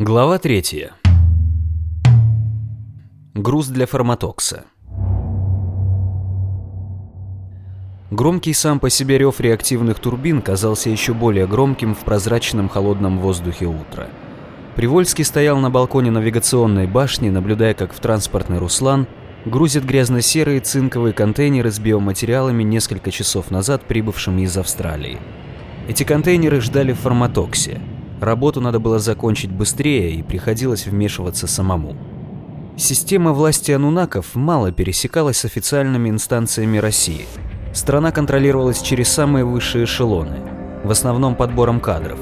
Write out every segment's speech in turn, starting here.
Глава 3. Груз для форматокса. Громкий сам по себе рев реактивных турбин казался еще более громким в прозрачном холодном воздухе утра. Привольский стоял на балконе навигационной башни, наблюдая, как в транспортный «Руслан» грузят грязно-серые цинковые контейнеры с биоматериалами несколько часов назад прибывшими из Австралии. Эти контейнеры ждали в форматоксе – Работу надо было закончить быстрее и приходилось вмешиваться самому. Система власти анунаков мало пересекалась с официальными инстанциями России. Страна контролировалась через самые высшие эшелоны, в основном подбором кадров.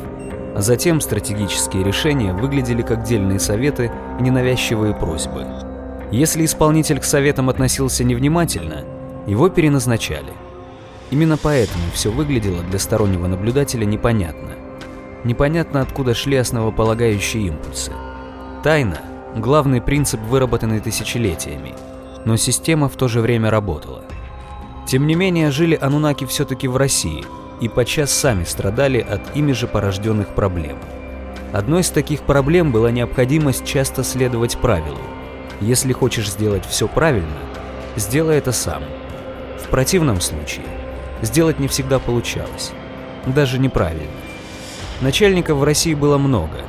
А затем стратегические решения выглядели как дельные советы и ненавязчивые просьбы. Если исполнитель к советам относился невнимательно, его переназначали. Именно поэтому все выглядело для стороннего наблюдателя непонятно непонятно откуда шли основополагающие импульсы. Тайна – главный принцип, выработанный тысячелетиями, но система в то же время работала. Тем не менее, жили анунаки все-таки в России и подчас сами страдали от ими же порожденных проблем. Одной из таких проблем была необходимость часто следовать правилу. Если хочешь сделать все правильно, сделай это сам. В противном случае сделать не всегда получалось, даже неправильно. Начальников в России было много.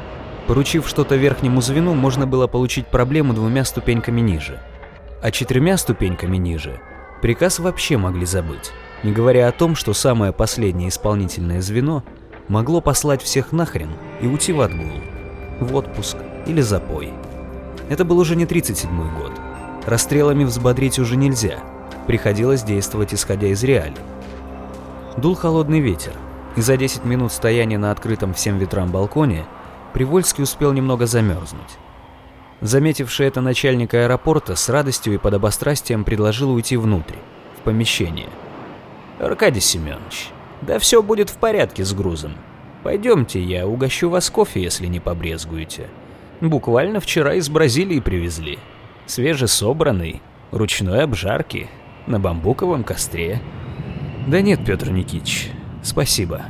Поручив что-то верхнему звену, можно было получить проблему двумя ступеньками ниже. А четырьмя ступеньками ниже приказ вообще могли забыть, не говоря о том, что самое последнее исполнительное звено могло послать всех нахрен и уйти в отгул, в отпуск или запой. Это был уже не 37-й год. Расстрелами взбодрить уже нельзя, приходилось действовать исходя из реалий. Дул холодный ветер, и за 10 минут стояния на открытом всем ветрам балконе Привольский успел немного замерзнуть. Заметивший это начальник аэропорта с радостью и подобострастием предложил уйти внутрь, в помещение. «Аркадий Семенович, да все будет в порядке с грузом. Пойдемте, я угощу вас кофе, если не побрезгуете. Буквально вчера из Бразилии привезли. Свежесобранный, ручной обжарки, на бамбуковом костре». «Да нет, Петр Никитич, Спасибо.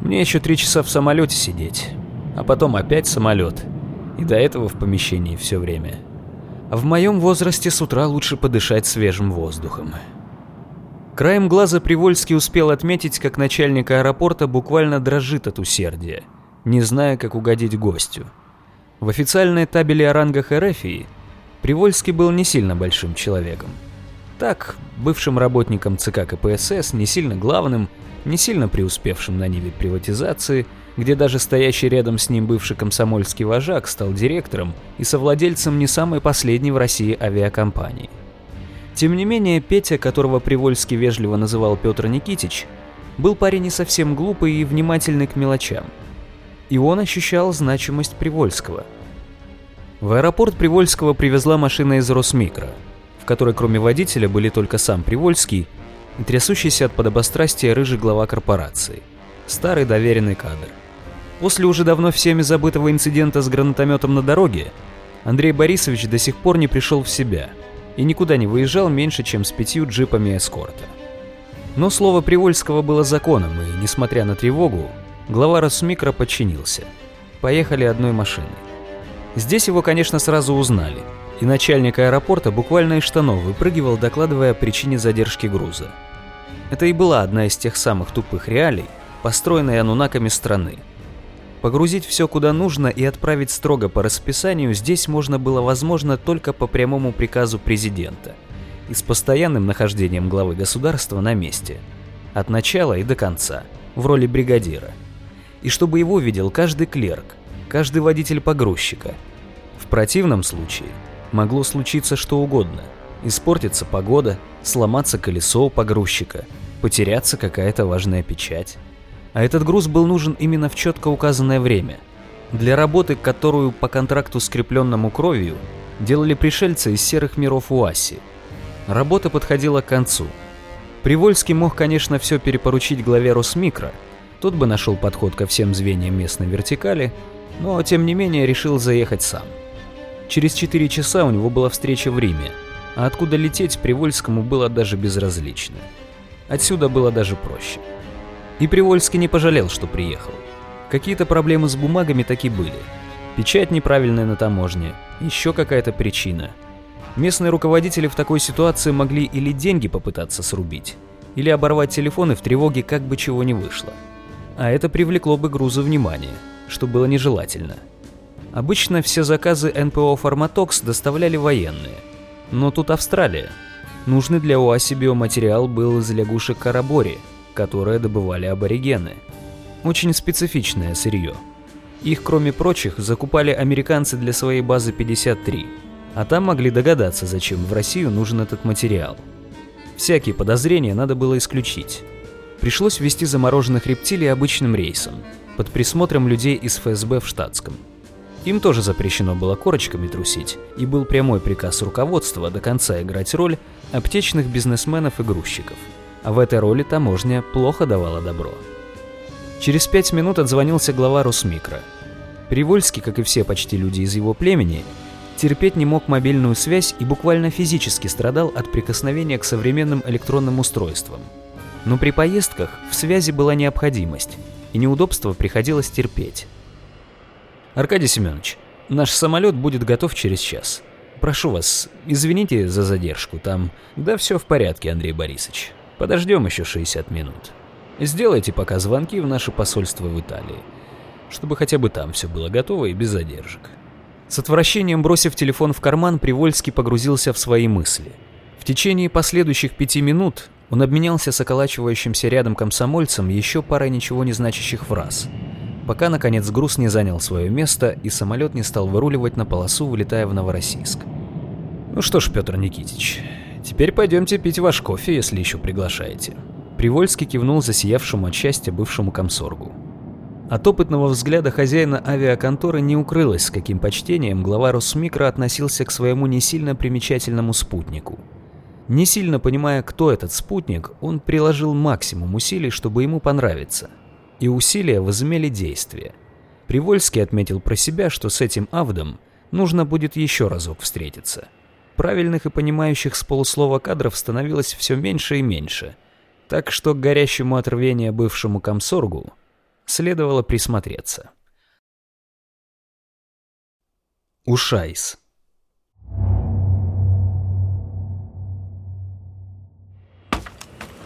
Мне еще три часа в самолете сидеть, а потом опять самолет. И до этого в помещении все время. А в моем возрасте с утра лучше подышать свежим воздухом. Краем глаза Привольский успел отметить, как начальник аэропорта буквально дрожит от усердия, не зная, как угодить гостю. В официальной табеле о рангах Эрефии Привольский был не сильно большим человеком. Так, бывшим работником ЦК КПСС, не сильно главным – не сильно преуспевшим на ниве приватизации, где даже стоящий рядом с ним бывший комсомольский вожак стал директором и совладельцем не самой последней в России авиакомпании. Тем не менее, Петя, которого Привольский вежливо называл Петр Никитич, был парень не совсем глупый и внимательный к мелочам. И он ощущал значимость Привольского. В аэропорт Привольского привезла машина из Росмикро, в которой кроме водителя были только сам Привольский и трясущийся от подобострастия рыжий глава корпорации. Старый доверенный кадр. После уже давно всеми забытого инцидента с гранатометом на дороге, Андрей Борисович до сих пор не пришел в себя и никуда не выезжал меньше, чем с пятью джипами эскорта. Но слово Привольского было законом, и, несмотря на тревогу, глава Росмикро подчинился. Поехали одной машиной. Здесь его, конечно, сразу узнали – и начальник аэропорта буквально из штанов выпрыгивал, докладывая о причине задержки груза. Это и была одна из тех самых тупых реалий, построенной анунаками страны. Погрузить все куда нужно и отправить строго по расписанию здесь можно было возможно только по прямому приказу президента и с постоянным нахождением главы государства на месте, от начала и до конца, в роли бригадира. И чтобы его видел каждый клерк, каждый водитель погрузчика. В противном случае могло случиться что угодно. Испортится погода, сломаться колесо у погрузчика, потеряться какая-то важная печать. А этот груз был нужен именно в четко указанное время. Для работы, которую по контракту, скрепленному кровью, делали пришельцы из серых миров УАСи. Работа подходила к концу. Привольский мог, конечно, все перепоручить главе Росмикро, тот бы нашел подход ко всем звеньям местной вертикали, но тем не менее решил заехать сам. Через 4 часа у него была встреча в Риме, а откуда лететь Привольскому было даже безразлично. Отсюда было даже проще. И Привольский не пожалел, что приехал. Какие-то проблемы с бумагами таки были. Печать неправильная на таможне, еще какая-то причина. Местные руководители в такой ситуации могли или деньги попытаться срубить, или оборвать телефоны в тревоге, как бы чего не вышло. А это привлекло бы грузу внимания, что было нежелательно. Обычно все заказы НПО «Фарматокс» доставляли военные. Но тут Австралия. Нужный для УАСи биоматериал был из лягушек карабори, которые добывали аборигены. Очень специфичное сырье. Их, кроме прочих, закупали американцы для своей базы 53, а там могли догадаться, зачем в Россию нужен этот материал. Всякие подозрения надо было исключить. Пришлось ввести замороженных рептилий обычным рейсом, под присмотром людей из ФСБ в штатском. Им тоже запрещено было корочками трусить, и был прямой приказ руководства до конца играть роль аптечных бизнесменов и грузчиков. А в этой роли таможня плохо давала добро. Через пять минут отзвонился глава Русмикро. Привольский, как и все почти люди из его племени, терпеть не мог мобильную связь и буквально физически страдал от прикосновения к современным электронным устройствам. Но при поездках в связи была необходимость, и неудобства приходилось терпеть. «Аркадий Семенович, наш самолет будет готов через час. Прошу вас, извините за задержку, там...» «Да все в порядке, Андрей Борисович. Подождем еще 60 минут». Сделайте пока звонки в наше посольство в Италии, чтобы хотя бы там все было готово и без задержек. С отвращением бросив телефон в карман, Привольский погрузился в свои мысли. В течение последующих пяти минут он обменялся с околачивающимся рядом комсомольцем еще парой ничего не значащих фраз, пока, наконец, груз не занял свое место и самолет не стал выруливать на полосу, вылетая в Новороссийск. «Ну что ж, Петр Никитич, теперь пойдемте пить ваш кофе, если еще приглашаете». Привольский кивнул засиявшему от счастья бывшему комсоргу. От опытного взгляда хозяина авиаконторы не укрылось, с каким почтением глава Росмикро относился к своему не сильно примечательному спутнику. Не сильно понимая, кто этот спутник, он приложил максимум усилий, чтобы ему понравиться. И усилия возымели действие. Привольский отметил про себя, что с этим Авдом нужно будет еще разок встретиться. Правильных и понимающих с полуслова кадров становилось все меньше и меньше – так что к горящему от рвения бывшему комсоргу следовало присмотреться. Ушайс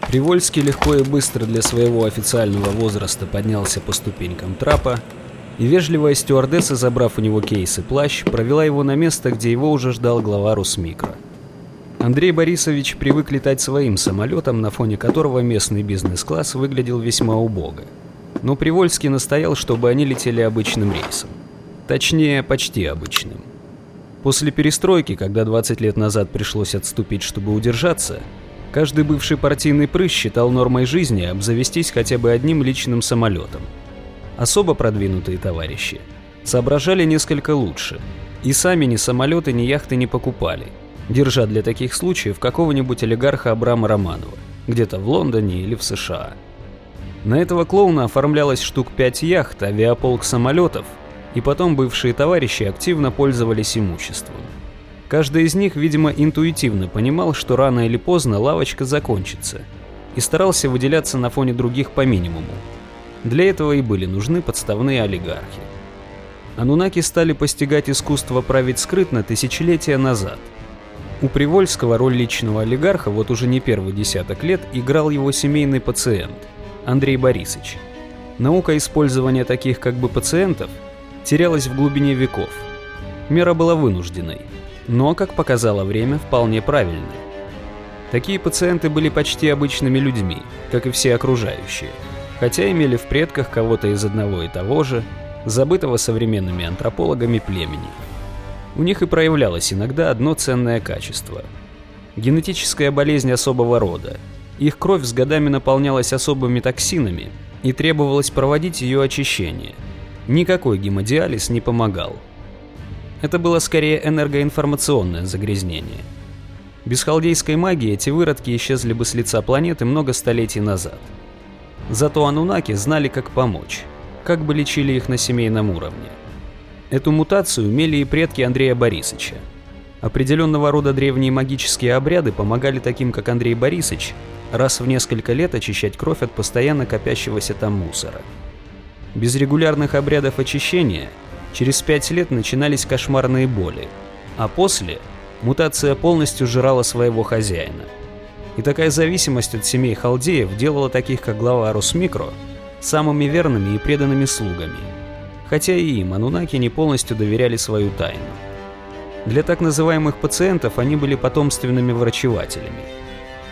Привольский легко и быстро для своего официального возраста поднялся по ступенькам трапа, и вежливая стюардесса, забрав у него кейс и плащ, провела его на место, где его уже ждал глава Русмикро. Андрей Борисович привык летать своим самолетом, на фоне которого местный бизнес-класс выглядел весьма убого. Но Привольский настоял, чтобы они летели обычным рейсом. Точнее, почти обычным. После перестройки, когда 20 лет назад пришлось отступить, чтобы удержаться, каждый бывший партийный прыщ считал нормой жизни обзавестись хотя бы одним личным самолетом. Особо продвинутые товарищи соображали несколько лучше, и сами ни самолеты, ни яхты не покупали – держа для таких случаев какого-нибудь олигарха Абрама Романова, где-то в Лондоне или в США. На этого клоуна оформлялось штук 5 яхт, авиаполк самолетов, и потом бывшие товарищи активно пользовались имуществом. Каждый из них, видимо, интуитивно понимал, что рано или поздно лавочка закончится, и старался выделяться на фоне других по минимуму. Для этого и были нужны подставные олигархи. Анунаки стали постигать искусство править скрытно тысячелетия назад – у Привольского роль личного олигарха вот уже не первый десяток лет играл его семейный пациент Андрей Борисович. Наука использования таких как бы пациентов терялась в глубине веков. Мера была вынужденной, но, как показало время, вполне правильной. Такие пациенты были почти обычными людьми, как и все окружающие, хотя имели в предках кого-то из одного и того же, забытого современными антропологами племени – у них и проявлялось иногда одно ценное качество. Генетическая болезнь особого рода. Их кровь с годами наполнялась особыми токсинами, и требовалось проводить ее очищение. Никакой гемодиализ не помогал. Это было скорее энергоинформационное загрязнение. Без халдейской магии эти выродки исчезли бы с лица планеты много столетий назад. Зато анунаки знали, как помочь, как бы лечили их на семейном уровне. Эту мутацию имели и предки Андрея Борисовича. Определенного рода древние магические обряды помогали таким, как Андрей Борисович, раз в несколько лет очищать кровь от постоянно копящегося там мусора. Без регулярных обрядов очищения Через пять лет начинались кошмарные боли, а после мутация полностью жрала своего хозяина. И такая зависимость от семей халдеев делала таких, как глава Росмикро, самыми верными и преданными слугами. Хотя и им анунаки не полностью доверяли свою тайну. Для так называемых пациентов они были потомственными врачевателями.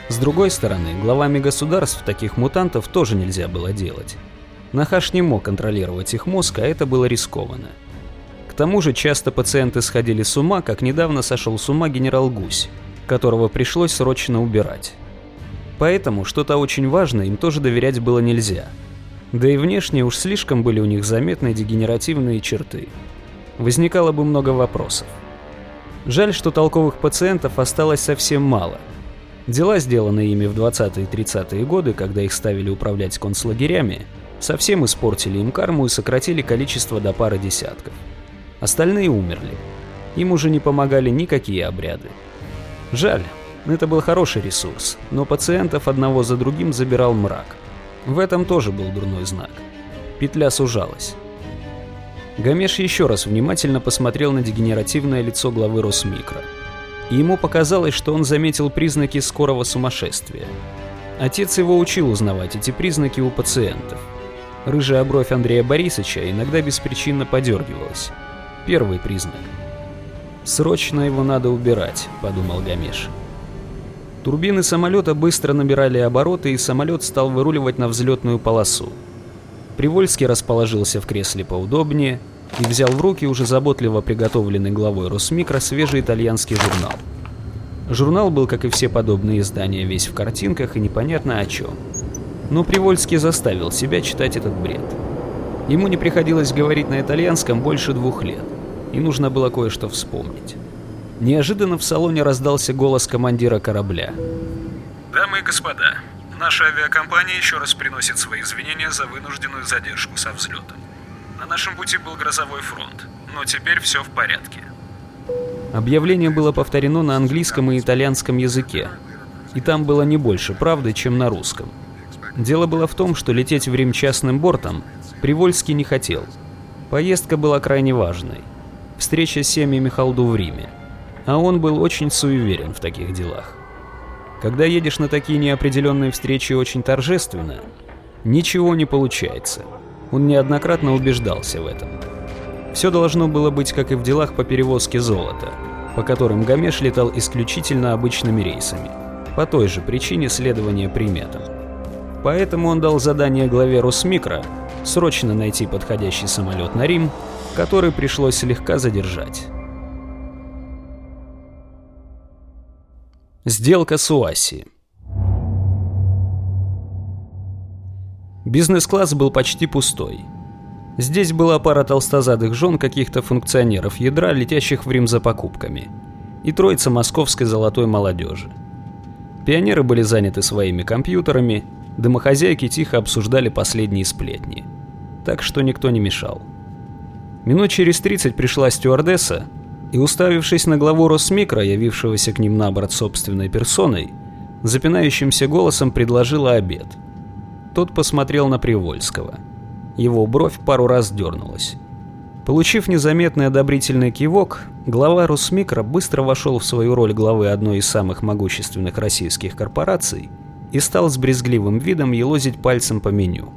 С другой стороны, главами государств таких мутантов тоже нельзя было делать. Нахаш не мог контролировать их мозг, а это было рискованно. К тому же часто пациенты сходили с ума, как недавно сошел с ума генерал Гусь, которого пришлось срочно убирать. Поэтому что-то очень важное им тоже доверять было нельзя. Да и внешне уж слишком были у них заметны дегенеративные черты. Возникало бы много вопросов. Жаль, что толковых пациентов осталось совсем мало. Дела, сделанные ими в 20-е и 30-е годы, когда их ставили управлять концлагерями, совсем испортили им карму и сократили количество до пары десятков. Остальные умерли. Им уже не помогали никакие обряды. Жаль, это был хороший ресурс, но пациентов одного за другим забирал мрак. В этом тоже был дурной знак. Петля сужалась. Гамеш еще раз внимательно посмотрел на дегенеративное лицо главы Росмикро. И ему показалось, что он заметил признаки скорого сумасшествия. Отец его учил узнавать эти признаки у пациентов. Рыжая бровь Андрея Борисовича иногда беспричинно подергивалась. Первый признак. «Срочно его надо убирать», — подумал Гамеш. Турбины самолета быстро набирали обороты, и самолет стал выруливать на взлетную полосу. Привольский расположился в кресле поудобнее и взял в руки уже заботливо приготовленный главой Росмикро свежий итальянский журнал. Журнал был, как и все подобные издания, весь в картинках и непонятно о чем. Но Привольский заставил себя читать этот бред. Ему не приходилось говорить на итальянском больше двух лет и нужно было кое-что вспомнить. Неожиданно в салоне раздался голос командира корабля. «Дамы и господа, наша авиакомпания еще раз приносит свои извинения за вынужденную задержку со взлетом. На нашем пути был грозовой фронт, но теперь все в порядке». Объявление было повторено на английском и итальянском языке, и там было не больше правды, чем на русском. Дело было в том, что лететь в Рим частным бортом Привольский не хотел. Поездка была крайне важной встреча с семьями Халду в Риме. А он был очень суеверен в таких делах. Когда едешь на такие неопределенные встречи очень торжественно, ничего не получается. Он неоднократно убеждался в этом. Все должно было быть, как и в делах по перевозке золота, по которым Гамеш летал исключительно обычными рейсами, по той же причине следования приметам. Поэтому он дал задание главе Росмикро срочно найти подходящий самолет на Рим который пришлось слегка задержать. Сделка с Уаси Бизнес-класс был почти пустой. Здесь была пара толстозадых жен каких-то функционеров ядра, летящих в Рим за покупками, и троица московской золотой молодежи. Пионеры были заняты своими компьютерами, домохозяйки тихо обсуждали последние сплетни, так что никто не мешал. Минут через 30 пришла стюардесса и, уставившись на главу Росмикро, явившегося к ним на борт собственной персоной, запинающимся голосом предложила обед. Тот посмотрел на Привольского. Его бровь пару раз дернулась. Получив незаметный одобрительный кивок, глава Росмикро быстро вошел в свою роль главы одной из самых могущественных российских корпораций и стал с брезгливым видом елозить пальцем по меню.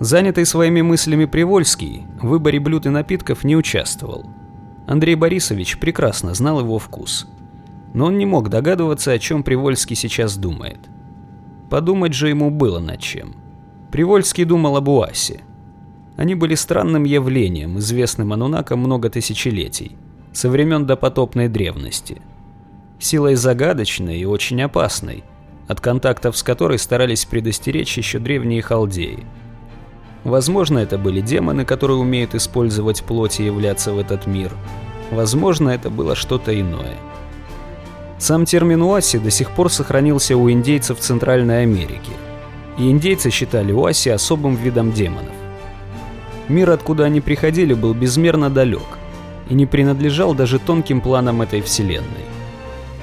Занятый своими мыслями Привольский в выборе блюд и напитков не участвовал. Андрей Борисович прекрасно знал его вкус. Но он не мог догадываться, о чем Привольский сейчас думает. Подумать же ему было над чем. Привольский думал об Уасе. Они были странным явлением, известным анунакам много тысячелетий, со времен допотопной древности. Силой загадочной и очень опасной, от контактов с которой старались предостеречь еще древние халдеи – Возможно, это были демоны, которые умеют использовать плоть и являться в этот мир. Возможно, это было что-то иное. Сам термин Уаси до сих пор сохранился у индейцев Центральной Америки. И индейцы считали Уаси особым видом демонов. Мир, откуда они приходили, был безмерно далек и не принадлежал даже тонким планам этой вселенной.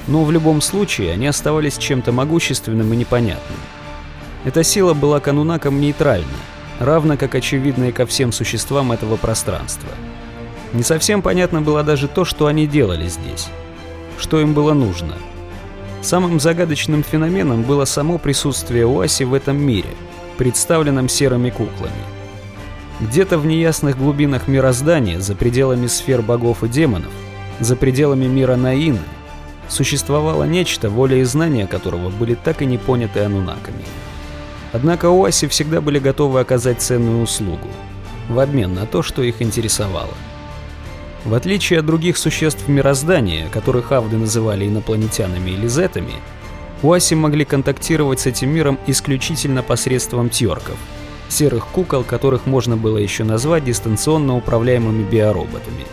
Но в любом случае они оставались чем-то могущественным и непонятным. Эта сила была канунаком нейтральной, равно как очевидно и ко всем существам этого пространства. Не совсем понятно было даже то, что они делали здесь. Что им было нужно. Самым загадочным феноменом было само присутствие Уаси в этом мире, представленном серыми куклами. Где-то в неясных глубинах мироздания, за пределами сфер богов и демонов, за пределами мира Наины, существовало нечто, воля и знания которого были так и не поняты анунаками. Однако Уаси всегда были готовы оказать ценную услугу, в обмен на то, что их интересовало. В отличие от других существ мироздания, которых Авды называли инопланетянами или зетами, Уаси могли контактировать с этим миром исключительно посредством тьорков, серых кукол, которых можно было еще назвать дистанционно управляемыми биороботами.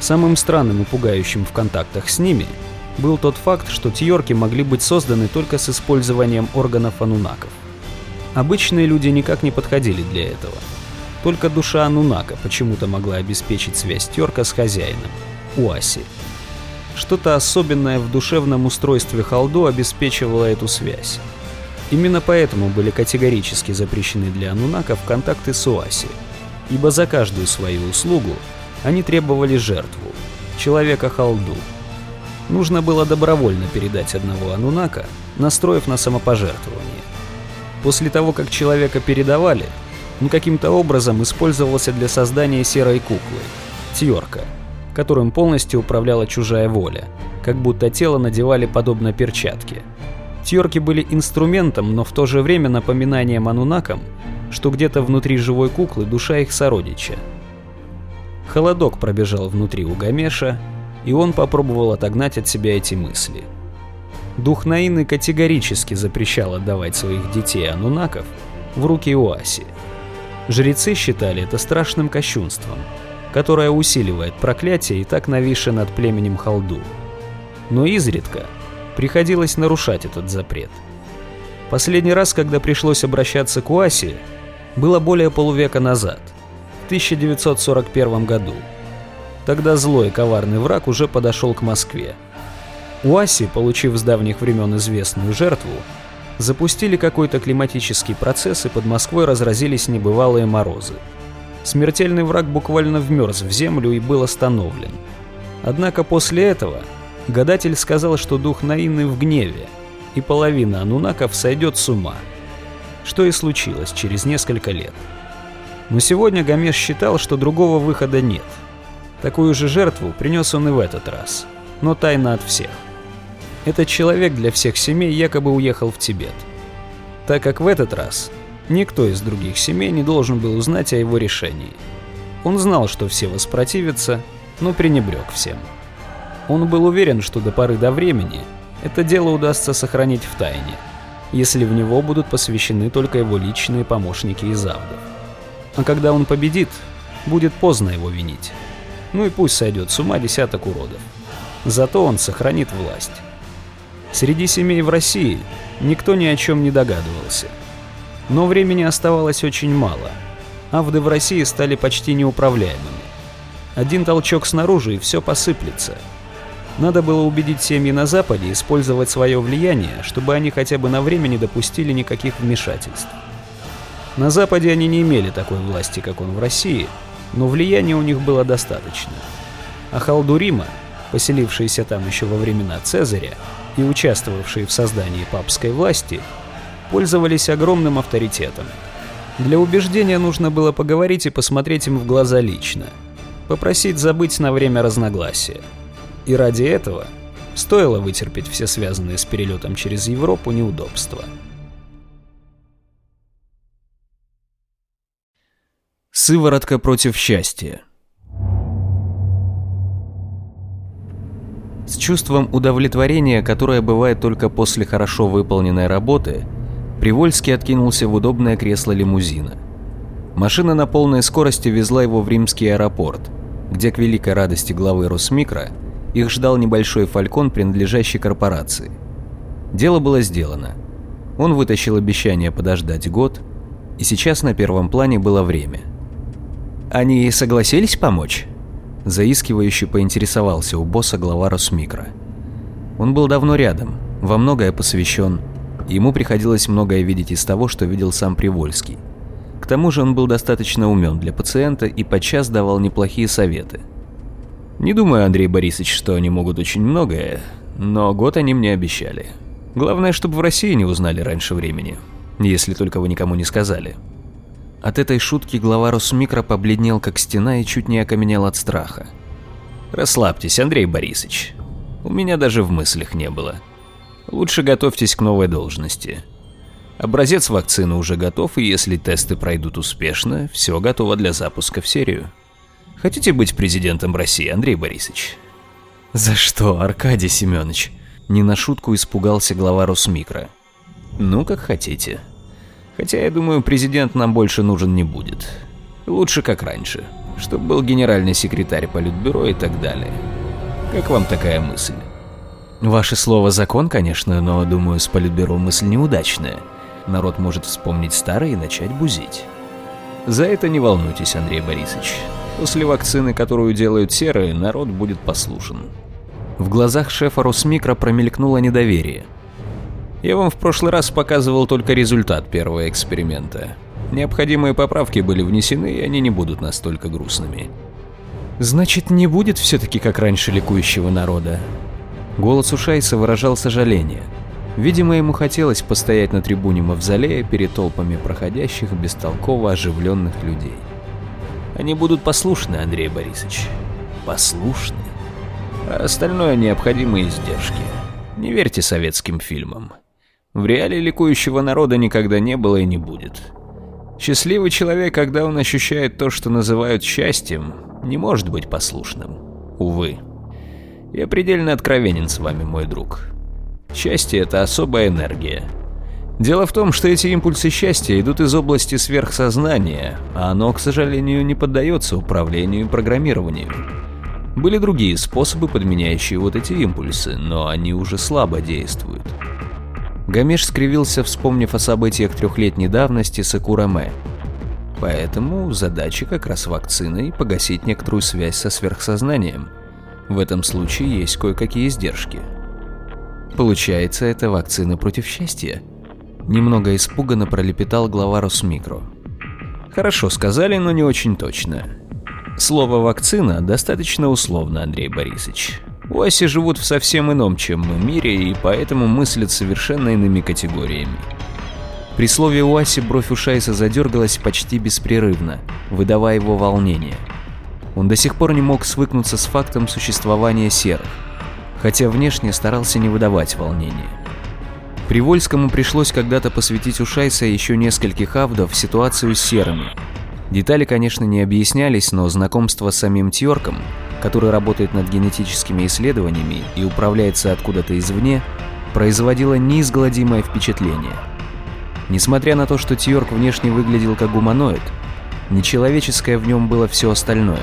Самым странным и пугающим в контактах с ними был тот факт, что тьорки могли быть созданы только с использованием органов анунаков. Обычные люди никак не подходили для этого – только душа Анунака почему-то могла обеспечить связь Терка с хозяином, Уаси. Что-то особенное в душевном устройстве Халдо обеспечивало эту связь. Именно поэтому были категорически запрещены для анунаков контакты с Уаси, ибо за каждую свою услугу они требовали жертву, человека Халду. Нужно было добровольно передать одного анунака, настроив на самопожертвование. После того, как человека передавали, он каким-то образом использовался для создания серой куклы, Тьорка, которым полностью управляла чужая воля, как будто тело надевали подобно перчатке. Тьорки были инструментом, но в то же время напоминанием анунакам, что где-то внутри живой куклы душа их сородича. Холодок пробежал внутри у Гамеша, и он попробовал отогнать от себя эти мысли. Дух Наины категорически запрещал отдавать своих детей анунаков в руки Уаси. Жрецы считали это страшным кощунством, которое усиливает проклятие и так нависшее над племенем Халду. Но изредка приходилось нарушать этот запрет. Последний раз, когда пришлось обращаться к Уаси, было более полувека назад, в 1941 году. Тогда злой коварный враг уже подошел к Москве. Уаси, получив с давних времен известную жертву, Запустили какой-то климатический процесс, и под Москвой разразились небывалые морозы. Смертельный враг буквально вмерз в землю и был остановлен. Однако после этого гадатель сказал, что дух Наины в гневе, и половина анунаков сойдет с ума. Что и случилось через несколько лет. Но сегодня Гомес считал, что другого выхода нет. Такую же жертву принес он и в этот раз, но тайно от всех. Этот человек для всех семей якобы уехал в Тибет. Так как в этот раз никто из других семей не должен был узнать о его решении. Он знал, что все воспротивятся, но пренебрег всем. Он был уверен, что до поры до времени это дело удастся сохранить в тайне, если в него будут посвящены только его личные помощники из Авдов. А когда он победит, будет поздно его винить. Ну и пусть сойдет с ума десяток уродов. Зато он сохранит власть. Среди семей в России никто ни о чем не догадывался. Но времени оставалось очень мало. Авды в России стали почти неуправляемыми. Один толчок снаружи и все посыплется. Надо было убедить семьи на Западе использовать свое влияние, чтобы они хотя бы на время не допустили никаких вмешательств. На Западе они не имели такой власти, как он в России, но влияния у них было достаточно. А Халдурима, поселившиеся там еще во времена Цезаря, и участвовавшие в создании папской власти, пользовались огромным авторитетом. Для убеждения нужно было поговорить и посмотреть им в глаза лично, попросить забыть на время разногласия. И ради этого стоило вытерпеть все связанные с перелетом через Европу неудобства. Сыворотка против счастья С чувством удовлетворения, которое бывает только после хорошо выполненной работы, Привольский откинулся в удобное кресло лимузина. Машина на полной скорости везла его в римский аэропорт, где к великой радости главы Росмикро их ждал небольшой фалькон, принадлежащий корпорации. Дело было сделано. Он вытащил обещание подождать год, и сейчас на первом плане было время. «Они согласились помочь?» Заискивающе поинтересовался у босса глава Росмикро. Он был давно рядом, во многое посвящен, ему приходилось многое видеть из того, что видел сам Привольский. К тому же он был достаточно умен для пациента и подчас давал неплохие советы – Не думаю, Андрей Борисович, что они могут очень многое, но год они мне обещали. Главное, чтобы в России не узнали раньше времени, если только вы никому не сказали. От этой шутки глава Росмикро побледнел как стена и чуть не окаменел от страха. Расслабьтесь, Андрей Борисович. У меня даже в мыслях не было. Лучше готовьтесь к новой должности. Образец вакцины уже готов, и если тесты пройдут успешно, все готово для запуска в серию. Хотите быть президентом России, Андрей Борисович? За что, Аркадий Семенович? Не на шутку испугался глава Росмикро. Ну, как хотите. Хотя, я думаю, президент нам больше нужен не будет. Лучше как раньше, чтобы был генеральный секретарь Политбюро и так далее. Как вам такая мысль? Ваше слово закон, конечно, но, думаю, с Политбюро мысль неудачная. Народ может вспомнить старое и начать бузить. За это не волнуйтесь, Андрей Борисович. После вакцины, которую делают серые, народ будет послушен. В глазах шефа Росмикро промелькнуло недоверие. Я вам в прошлый раз показывал только результат первого эксперимента. Необходимые поправки были внесены, и они не будут настолько грустными. Значит, не будет все-таки как раньше ликующего народа. Голос у Шайса выражал сожаление. Видимо, ему хотелось постоять на трибуне Мавзолея перед толпами проходящих бестолково оживленных людей. Они будут послушны, Андрей Борисович. Послушны. А остальное необходимые издержки. Не верьте советским фильмам. В реале ликующего народа никогда не было и не будет. Счастливый человек, когда он ощущает то, что называют счастьем, не может быть послушным. Увы. Я предельно откровенен с вами, мой друг. Счастье – это особая энергия. Дело в том, что эти импульсы счастья идут из области сверхсознания, а оно, к сожалению, не поддается управлению и программированию. Были другие способы, подменяющие вот эти импульсы, но они уже слабо действуют. Гамеш скривился, вспомнив о событиях трехлетней давности с Акураме. Поэтому задача как раз вакциной погасить некоторую связь со сверхсознанием. В этом случае есть кое-какие издержки. Получается, это вакцина против счастья? Немного испуганно пролепетал глава Росмикро. Хорошо сказали, но не очень точно. Слово «вакцина» достаточно условно, Андрей Борисович. Уаси живут в совсем ином, чем мы, мире, и поэтому мыслят совершенно иными категориями. При слове Уаси бровь у Шайса задергалась почти беспрерывно, выдавая его волнение. Он до сих пор не мог свыкнуться с фактом существования серых, хотя внешне старался не выдавать волнения. Привольскому пришлось когда-то посвятить у Шайса еще нескольких авдов ситуацию с серыми. Детали, конечно, не объяснялись, но знакомство с самим Тьорком который работает над генетическими исследованиями и управляется откуда-то извне, производило неизгладимое впечатление. Несмотря на то, что Тьорк внешне выглядел как гуманоид, нечеловеческое в нем было все остальное.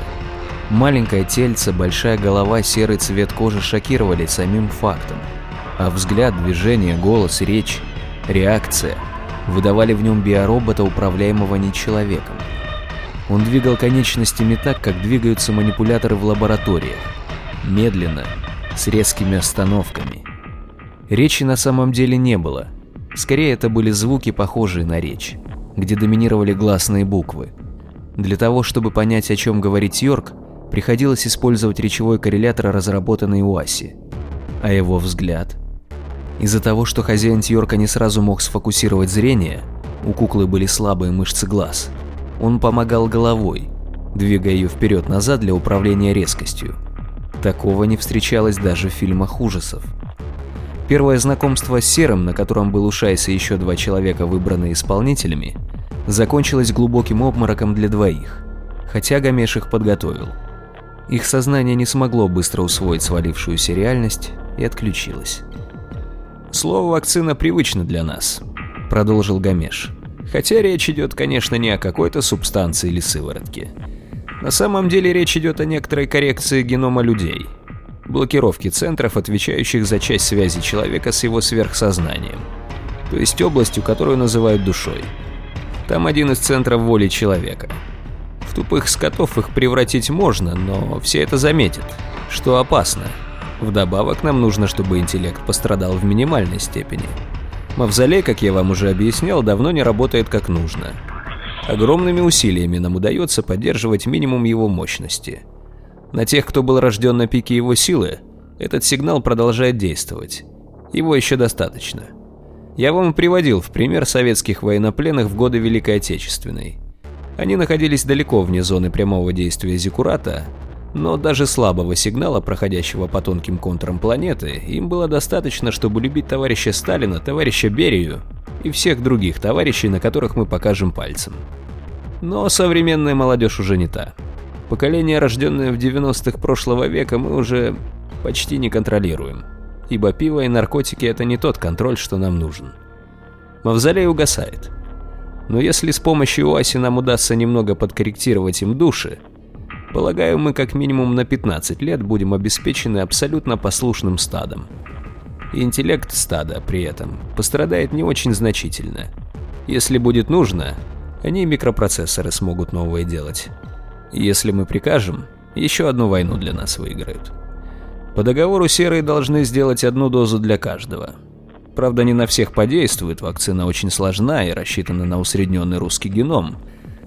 Маленькое тельце, большая голова, серый цвет кожи шокировали самим фактом. А взгляд, движение, голос, речь, реакция выдавали в нем биоробота, управляемого не человеком. Он двигал конечностями так, как двигаются манипуляторы в лабораториях. Медленно, с резкими остановками. Речи на самом деле не было. Скорее, это были звуки, похожие на речь, где доминировали гласные буквы. Для того, чтобы понять, о чем говорит Йорк, приходилось использовать речевой коррелятор, разработанный у Аси. А его взгляд? Из-за того, что хозяин Тьорка не сразу мог сфокусировать зрение, у куклы были слабые мышцы глаз – он помогал головой, двигая ее вперед-назад для управления резкостью. Такого не встречалось даже в фильмах ужасов. Первое знакомство с Серым, на котором был у Шайса еще два человека, выбранные исполнителями, закончилось глубоким обмороком для двоих, хотя Гамеш их подготовил. Их сознание не смогло быстро усвоить свалившуюся реальность и отключилось. «Слово «вакцина» привычно для нас», — продолжил Гамеш. Хотя речь идет, конечно, не о какой-то субстанции или сыворотке. На самом деле речь идет о некоторой коррекции генома людей, блокировке центров, отвечающих за часть связи человека с его сверхсознанием, то есть областью, которую называют душой. Там один из центров воли человека. В тупых скотов их превратить можно, но все это заметят, что опасно. Вдобавок нам нужно, чтобы интеллект пострадал в минимальной степени. Мавзолей, как я вам уже объяснял, давно не работает как нужно. Огромными усилиями нам удается поддерживать минимум его мощности. На тех, кто был рожден на пике его силы, этот сигнал продолжает действовать. Его еще достаточно. Я вам приводил в пример советских военнопленных в годы Великой Отечественной. Они находились далеко вне зоны прямого действия Зиккурата, но даже слабого сигнала, проходящего по тонким контурам планеты, им было достаточно, чтобы любить товарища Сталина, товарища Берию и всех других товарищей, на которых мы покажем пальцем. Но современная молодежь уже не та. Поколение, рожденное в 90-х прошлого века, мы уже почти не контролируем, ибо пиво и наркотики – это не тот контроль, что нам нужен. Мавзолей угасает. Но если с помощью УАСи нам удастся немного подкорректировать им души, полагаю, мы как минимум на 15 лет будем обеспечены абсолютно послушным стадом. Интеллект стада при этом пострадает не очень значительно. Если будет нужно, они микропроцессоры смогут новые делать. Если мы прикажем, еще одну войну для нас выиграют. По договору серые должны сделать одну дозу для каждого. Правда, не на всех подействует, вакцина очень сложна и рассчитана на усредненный русский геном.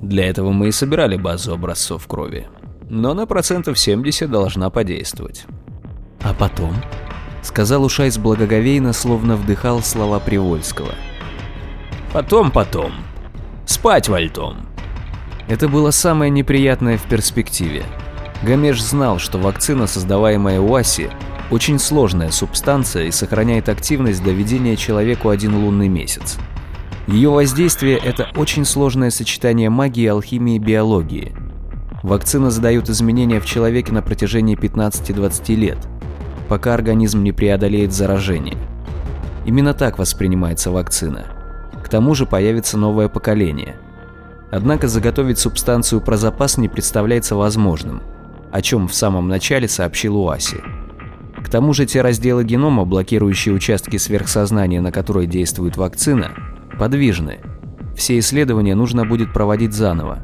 Для этого мы и собирали базу образцов крови. Но на процентов 70 должна подействовать. А потом? Сказал Ушайс благоговейно, словно вдыхал слова Привольского. Потом-потом. Спать вальтом. Это было самое неприятное в перспективе. Гамеш знал, что вакцина, создаваемая УАСи, очень сложная субстанция и сохраняет активность до введения человеку один лунный месяц. Ее воздействие – это очень сложное сочетание магии, алхимии и биологии. Вакцина задает изменения в человеке на протяжении 15-20 лет, пока организм не преодолеет заражение. Именно так воспринимается вакцина. К тому же появится новое поколение. Однако заготовить субстанцию про запас не представляется возможным – о чем в самом начале сообщил УАСи. К тому же те разделы генома, блокирующие участки сверхсознания, на которые действует вакцина, подвижны. Все исследования нужно будет проводить заново.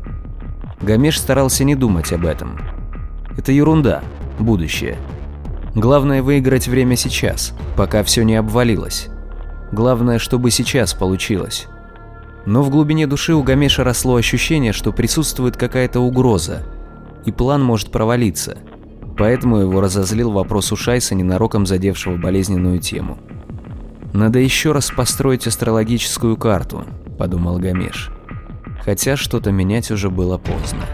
Гамеш старался не думать об этом. Это ерунда, будущее. Главное выиграть время сейчас, пока все не обвалилось. Главное, чтобы сейчас получилось. Но в глубине души у Гамеша росло ощущение, что присутствует какая-то угроза, и план может провалиться. Поэтому его разозлил вопрос у Шайса, ненароком задевшего болезненную тему. «Надо еще раз построить астрологическую карту», – подумал Гамеш. Хотя что-то менять уже было поздно.